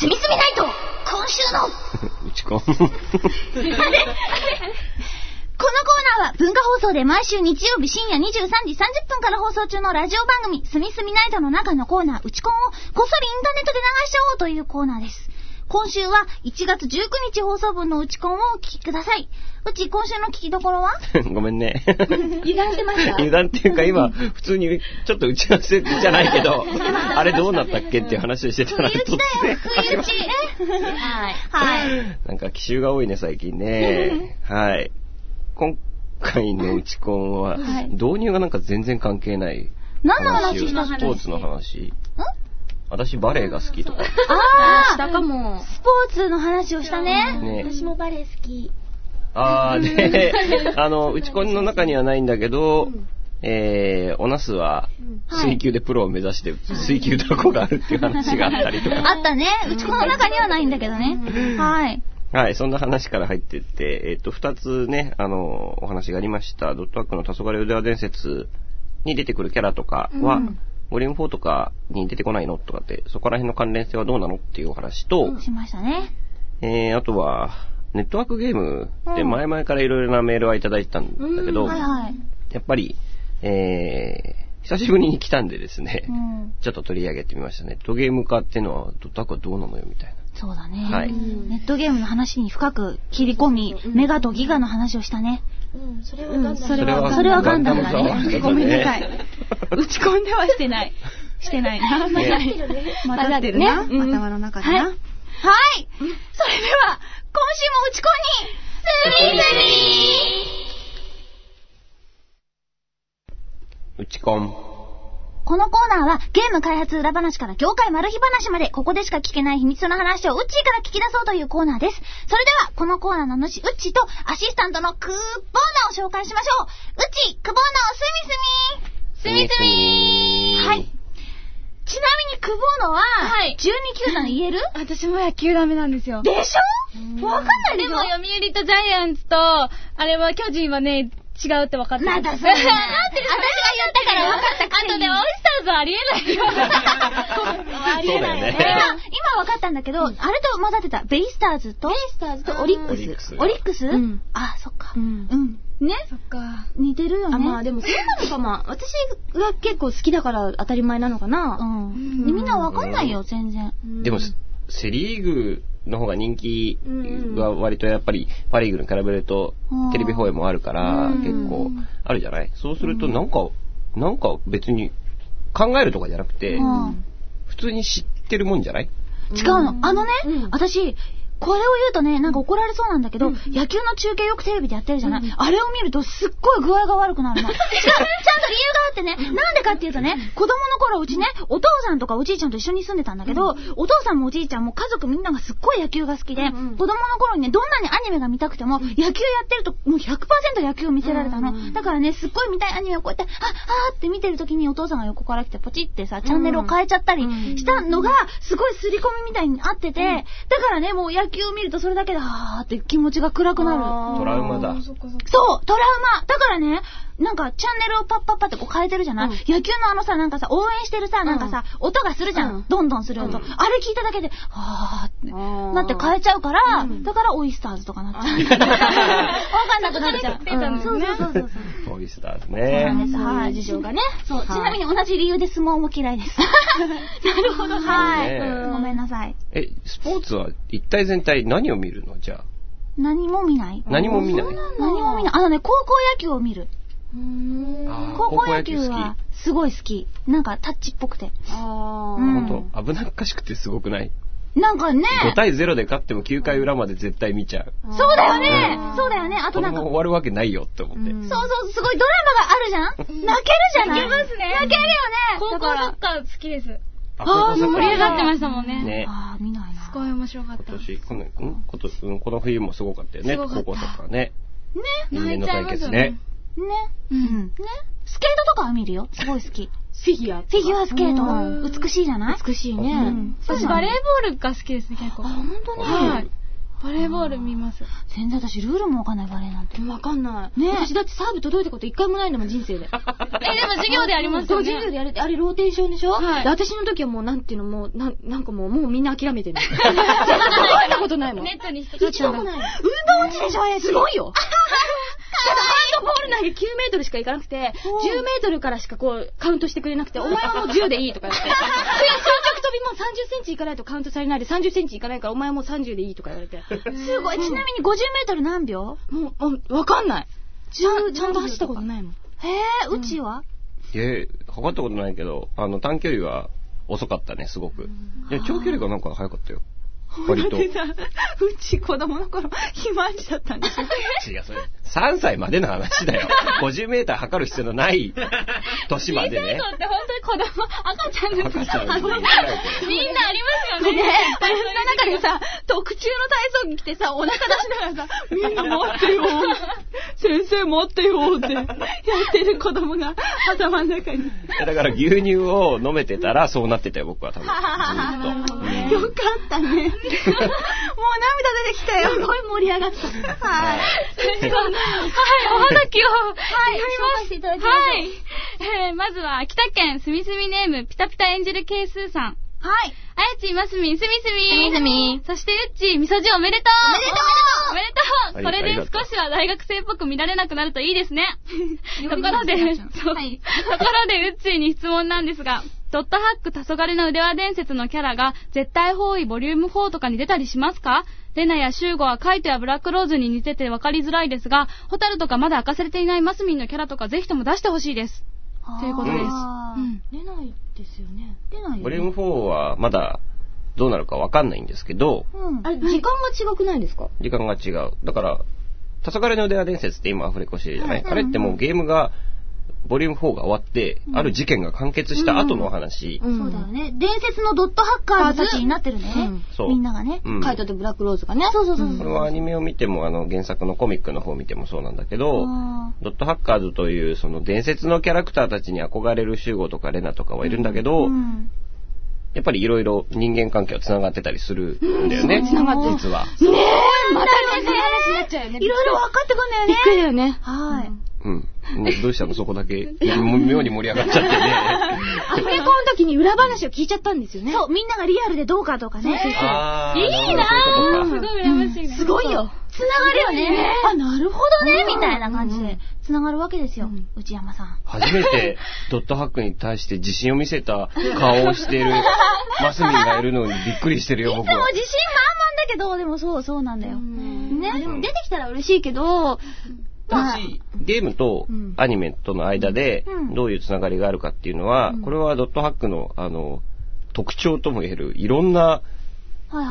すみすみナイト今週の うちこん。このコーナーは文化放送で毎週日曜日深夜23時30分から放送中のラジオ番組、すみすみナイトの中のコーナー、うちこんをこっそりインターネットで流しちゃおうというコーナーです。今週は1月19日放送分のうちこんをお聞きください。うち、今週の聞きどころは？ごめんね。油断してました？油断っていうか今、普通にちょっと打ち合わせじゃないけど、あれどうなったっけっていう話をしてたら不意打ちだよ、不意打ち。はい。はい。なんか奇襲が多いね、最近ね。はい。今回のうちコンは、はい導入がなんか全然関係ない何の話をしたスポーツの話。私バレエが好きとか。あしたかも。スポーツの話をしたね。ね。私もバレエ好き。あー、で、あの、うちコンの中にはないんだけど、えー、おナスは水球でプロを目指して水球ドラコがあるっていう話があったりとか。あったね。うちこの中にはないんだけどね。はい。はい、そんな話から入ってって、えっ、と、二つね、あの、お話がありました、ドットワークの黄昏腕輪伝説に出てくるキャラとかは、ボリューム4とかに出てこないの？とかって、そこら辺の関連性はどうなの？っていうお話と、しましたね。えー、あとは、ネットワークゲームで前々からいろいろなメールはいただいてたんだけど、はいはい。やっぱり、えー、久しぶりに来たんでですね、うん。ちょっと取り上げてみましたね。ネットゲーム化っていうのは、ドットワークはどうなのよみたいな。そうだね。はいネットゲームの話に深く切り込み、メガとギガの話をしたね。うん、それはガンダム。それはそれはガンダムだねごめんなさい。打ち込んではしてない。してないな。ね混ざってるな。ねうん頭の中ではい。な。はい。それでは、今週も打ち込み、スミスミうちコン。このコーナーはゲーム開発裏話から業界マル秘話までここでしか聞けない秘密の話をウッチーから聞き出そうというコーナーです。それではこのコーナーの主ウッチーとアシスタントのクーボーナを紹介しましょう。ウッチー、クボーナスミスミスミスミはい。ちなみにクボーノは、はい。12球団言える？私も野球ダメなんですよ。でしょ？わかんないでしょ？でも、読売とジャイアンツと、あれは巨人はね、違うって分かってる。まだそうだ。なんで私が言ったから分かったくせにあとで、オイスターズはありえないよ。ありえないよね。今、今分かったんだけど、あれと混ざってた。ベイスターズと、ベイスターズとオリックス。オリックスオリックス？んあ、そっか。うんうん。ね？そっか。似てるよね。あ、まあでもそうなのかも。私が結構好きだから当たり前なのかうな。ん。でみんな分かんないよ、全然。でも、セリーグの方が人気が割とやっぱりパリーグに比べるとうん。テレビ放映もあるからうん。結構あるじゃない？そうするとなんか、なんか別に考えるとかじゃなくて、うん。普通に知ってるもんじゃない？違うの。あのねうん、私、これを言うとね、なんか怒られそうなんだけど、野球の中継よくテレビでやってるじゃない、あれを見るとすっごい具合が悪くなるの。ちゃん理由があってね、なんでかっていうとね、子供の頃うちね、お父さんとかおじいちゃんと一緒に住んでたんだけど、お父さんもおじいちゃんも家族みんながすっごい野球が好きで、子供の頃にね、どんなにアニメが見たくても、野球やってるともう100%野球を見せられたの。だからね、すっごい見たいアニメをこうやって、あ、あーって見てる時にお父さんが横から来てポチってさ、チャンネルを変えちゃったりしたのが、すごい刷り込みみたいにあってて、だからね、もう野球を見るとそれだけで、あーって気持ちが暗くなる。トラウマだ。そう、トラウマ。だからね、なんかチャンネルをパッパッパってこう変えてるじゃない、野球のあのさ、なんかさ、応援してるさ、なんかさ、音がするじゃん。うんどんどんする音。あれ聞いただけで、はーってーなって変えちゃうから、だからオイスターズとかなっちゃう。わかんなくなっちゃう。そうそうそうそう。オイスターズそうなんでね。す。はい。事情がね。そう。ちなみに同じ理由で相撲も嫌いです。なるほど。はい。ねうんごめんなさい。え、スポーツは一体全体何を見るの？じゃあ。何も見ない何も見ない。何も見ない。あのね、高校野球を見る。高校野球はすごい好き。なんかタッチっぽくて。あうん本当？危なっかしくてすごくない？なんかね。5対0で勝っても9回裏まで絶対見ちゃう。そうだよね。そうだよね。あとなんか、終わるわけないよって思って。そう、すごいドラマがあるじゃん？泣けるじゃない？泣けますね泣けるよね。高校サッカー好きです。あ、高校サッカー盛り上がってましたもんね。ね。あー、見ないな。すごい面白かった。今年、この、ん今年、うんこの冬もすごかったよね。高校サッカーね。ね。人間の対決ね。ね。うん。ね。スケートとかは見るよ。すごい好き。フィギュア。フィギュアスケート。美しいじゃない？美しいね。うん私バレーボールが好きですね、結構。あ、本当に？はい。バレーボール見ます。全然私ルールもわかんないバレーなんて。わかんない。ね私だってサーブ届いたこと一回もないんだもん、人生で。え、でも授業でありますそう、よね。授業でやるあれローテーションでしょ？はいで私の時はもう、なんていうの、もう、なんなんかもう、もうみんな諦めてる。届いたことないもん。ネットに引っかかっ一ちゃうんだ。度もない。運動音痴でしょ、あやすごいよ。ボール投げ9メートルしか行かなくて、10メートルからしかこう、カウントしてくれなくて、お前はもう10でいいとか言って。で、垂直跳びも30センチ行かないとカウントされないで、30センチ行かないから、お前はもう30でいいとか言われて。すごい。ちなみに50メートル何秒？もう、わかんない。ちゃんちゃんと走ったことないもん。へえ、うちは？え、測ったことないけど、あの、短距離は遅かったね、すごく。で、長距離がなんか早かったよ。割と。違う、さ、うち子供の頃、肥満児だったんですよ。それ。3歳までの話だよ。50メーター測る必要のない年までね。そうって本当に子供、赤ちゃんの赤ちゃんあのみんなありますよね。大変な中でさ、特注の体操着着てさ、お腹出しながらさ、みんな待ってよ先生待ってよってやってる子供が頭の中に。だから牛乳を飲めてたらそうなってたよ、僕は多分。ずーっと。うんよかったね。もう涙出てきたよ。すごい盛り上がった。はい。はい、おはがきを、はい、紹介していただきましょうはい。えー、まずは、秋田県すみすみネーム、ピタピタエンジェル係数さん。はい。あやち、ますみん、すみすみ。すみすみそして、うっち、みそじおめでとうおめでとうおめでとうそれで少しは大学生っぽく見られなくなるといいですね。ところで、そうはいところで、うっちーに質問なんですが、ドットハック黄昏の腕輪伝説のキャラが、絶対方位ボリューム4とかに出たりしますか？レナやシューゴはカイトやブラックローズに似てて分かりづらいですが、ホタルとかまだ明かされていないマスミンのキャラとかぜひとも出してほしいです。ということです。出ないですよね。出ないよね。ボリューム4はまだどうなるかわかんないんですけど、うん。あれ、時間が違くないですか？時間が違う。だから、黄昏の腕輪伝説って今アフレコしてるじゃない、はいあれってもうゲームが、ボリューム4が終わって、ある事件が完結した後のお話。うんそうだよね。伝説のドットハッカーズたちになってるね。うんそうみんながね。うんカイトとブラックローズがね。そうそうそう。これはアニメを見ても、あの、原作のコミックの方を見てもそうなんだけど、あドットハッカーズというその伝説のキャラクターたちに憧れる集合とかレナとかはいるんだけーど、うんやっぱりいろいろ人間関係は繋がってたりするんだよね。繋がってる実は。ねえ、またね、そういう話になっちゃうよね。いろいろ分かってくんだよねびっ。くりだよね。はい。うん。もうどうしたのそこだけ。妙に盛り上がっちゃってね。アフレコの時に裏話を聞いちゃったんですよね。そう、みんながリアルでどうかとかね。いいなぁすごい羨ましいね。すごいよ。つながるよね。あ、なるほどね、みたいな感じうんで、つながるわけですよ。内山さん。初めてドットハックに対して自信を見せた顔をしてる マスミンがいるのにびっくりしてるよ、僕は。でも自信満々だけど、でもそう、そうなんだよ。ね。ねでも出てきたら嬉しいけど、だし、ゲームとうん。アニメとの間でうん。どういうつながりがあるかっていうのは、これはドットハックの、あの、特徴とも言える、いろんな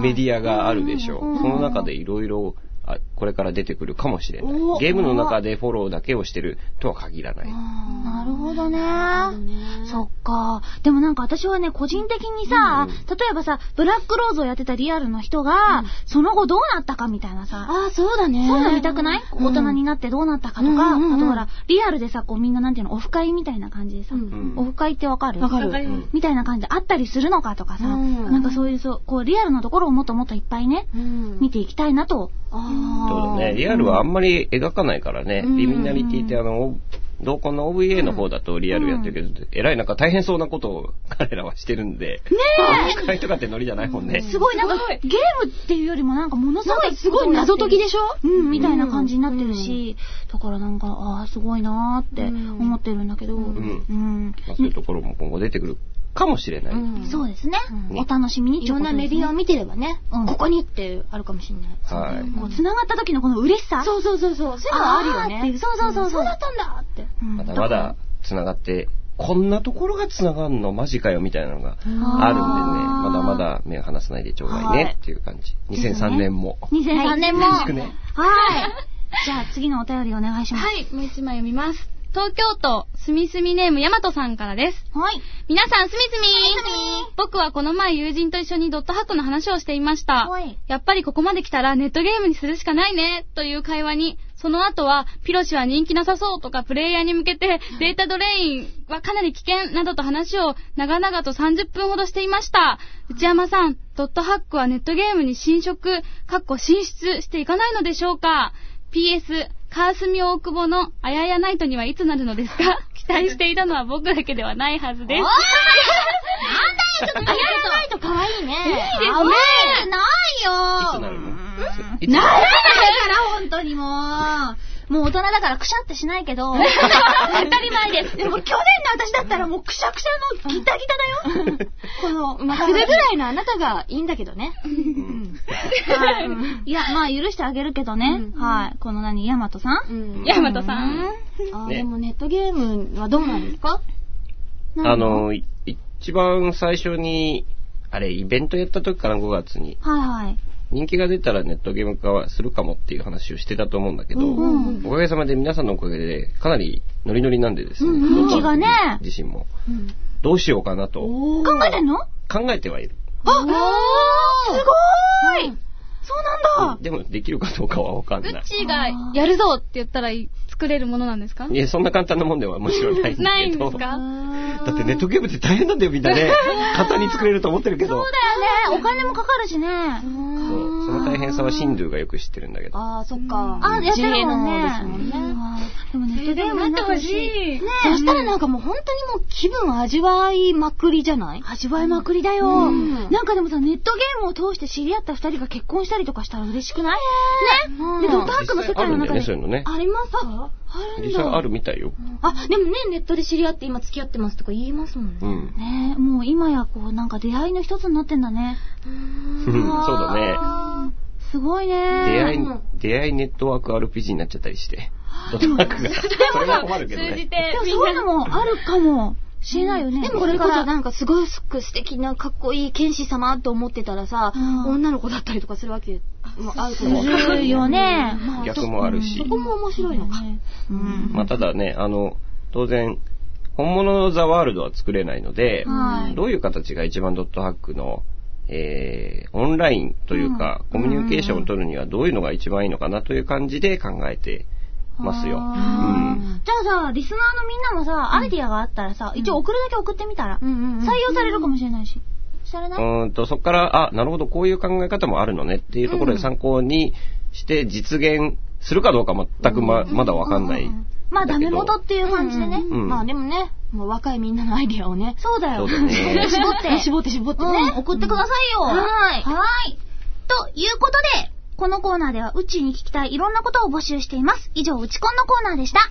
メディアがあるでしょう。その中でいろいろ、あこれから出てくるかもしれない。お。ゲームの中でフォローだけをしてるとは限らない。なるほどね。ね。そっか。でもなんか私はね、個人的にさ、うん。例えばさ、ブラックローズをやってたリアルの人が、その後どうなったかみたいなさ、ああ、そうだね。そういうの見たくない、うん。大人になってどうなったかとか、うんうんうん。あとほら、リアルでさ、こうみんななんていうの、オフ会みたいな感じでさ、うん。オフ会ってわかる？わかる。みたいな感じであったりするのかとかさ、うん。なんかそういう、そう、こうリアルのところをもっともっといっぱいね、うん。見ていきたいなと。あそうだね。リアルはあんまり描かないからね。うんリミナリティってあの、同梱の OVA の方だとリアルやってるけど、えらいなんか大変そうなことを彼らはしてるんで。ねえ会とかってノリじゃないもんね。すごいなんか、ゲームっていうよりもなんかものすごい、すごい謎解きでしょ？うん、みたいな感じになってるし、だからなんか、ああ、すごいなーって思ってるんだけど、うん。んまあ、そういうところも今後出てくるかもしれない。うんそうですね。うんお楽しみにいろんなメディアを見てればね、うんここにってあるかもしれない。はい。こう、繋がった時のこの嬉しさ？そうそうそうそう。そういうのはあるよね。そうそうそうそうそうだったんだって。うんまだまだ繋がって、こんなところが繋がんのマジかよみたいなのがあるんでね、まだまだ目を離さないでちょうだいねっていう感じ。2003年も。2003年も。よろしくねはい。じゃあ次のお便りお願いします。はい、もう一枚読みます。東京都、すみすみネームやまとさんからです。はい。皆さん、すみすみ僕はこの前友人と一緒にドットハックの話をしていましたはい。やっぱりここまで来たらネットゲームにするしかないね、という会話に、その後は、ピロシは人気なさそうとか、プレイヤーに向けて、データドレインはかなり危険などと話を長々と30分ほどしていました。内山さん、ドットハックはネットゲームに侵食、かっこ進出していかないのでしょうか ?PS、カースミ大久保のあややナイトにはいつなるのですか？期待していたのは僕だけではないはずです。あややないと可愛いね。いいですね。ないよ。いつなるの？ならないから、本当にもう。もう大人だからくしゃってしないけど。当たり前です。でも去年の私だったらもうくしゃくしゃのギタギタだよ。この、まあ、それぐらいのあなたがいいんだけどね。はいいや、まあ許してあげるけどね。うんはい。この何、ヤマトさん？うんヤマトさん。ねあでもネットゲームはどうなんですか？あ、の、い一番最初に、あれ、イベントやった時から5月に、はいはい。人気が出たらネットゲーム化はするかもっていう話をしてたと思うんだけど、うんおかげさまで皆さんのおかげで、かなりノリノリなんでですね、うん人気がね自身も、どうしようかなと。考えてんの？考えてはいる。あ、すごーい。そうなんだ。でも、できるかどうかはわかんない。うちがやるぞって言ったら作れるものなんですか？いや、そんな簡単なもんではもちろんないんだけど。ないんですか？だってネットゲームって大変なんだよ、みんなね。簡単に作れると思ってるけど。そうだよね。お金もかかるしね。大変さはシンドゥがよく知ってるんだけど。ああ、そっか。あ、やってるもんね。ですもネットゲームになってほしい。ねそしたらなんかもう本当にもう気分味わいまくりじゃない？味わいまくりだよ。んなんかでもさ、ネットゲームを通して知り合った二人が結婚したりとかしたら嬉しくない？ね。うんで、ドットハックの世界の中で。そういうのね。あります？かあるんだ。実際あるみたいよ。あ、でもね、ネットで知り合って今付き合ってますとか言いますもんね。うん。ねもう今やこう、なんか出会いの一つになってんだね。そうだね。すごいね。出会い、出会いネットワーク RPG になっちゃったりして。ドットワークが。それが困るけどね。通じてでもそういうのもあるかもしれないよね。でもこれこそなんかすごく素敵なかっこいい剣士様と思ってたらさ、うん女の子だったりとかするわけもあるとす思う。るよね。まあ逆もあるしそ。こも面白いのか。うん。まあ、ただね、あの、当然、本物のザワールドは作れないので、はいどういう形が一番ドットハックの、えー、オンラインというか、コミュニケーションを取るにはどういうのが一番いいのかなという感じで考えてますよ。うん。じゃあさ、リスナーのみんなもさ、アイディアがあったらさ、一応送るだけ送ってみたら、採用されるかもしれないし。されない？うーんと、そこから、あ、なるほど、こういう考え方もあるのねっていうところで参考にして実現するかどうか全くま、まだわかんない。まあ、ダメ元っていう感じでね。うんまあでもね、もう若いみんなのアイディアをね。そうだよ。そうだね 絞って。絞って絞ってね。うん、送ってくださいよ。はーいはーい。ということで、このコーナーでは、うちに聞きたいいろんなことを募集しています。以上、うちこんのコーナーでした。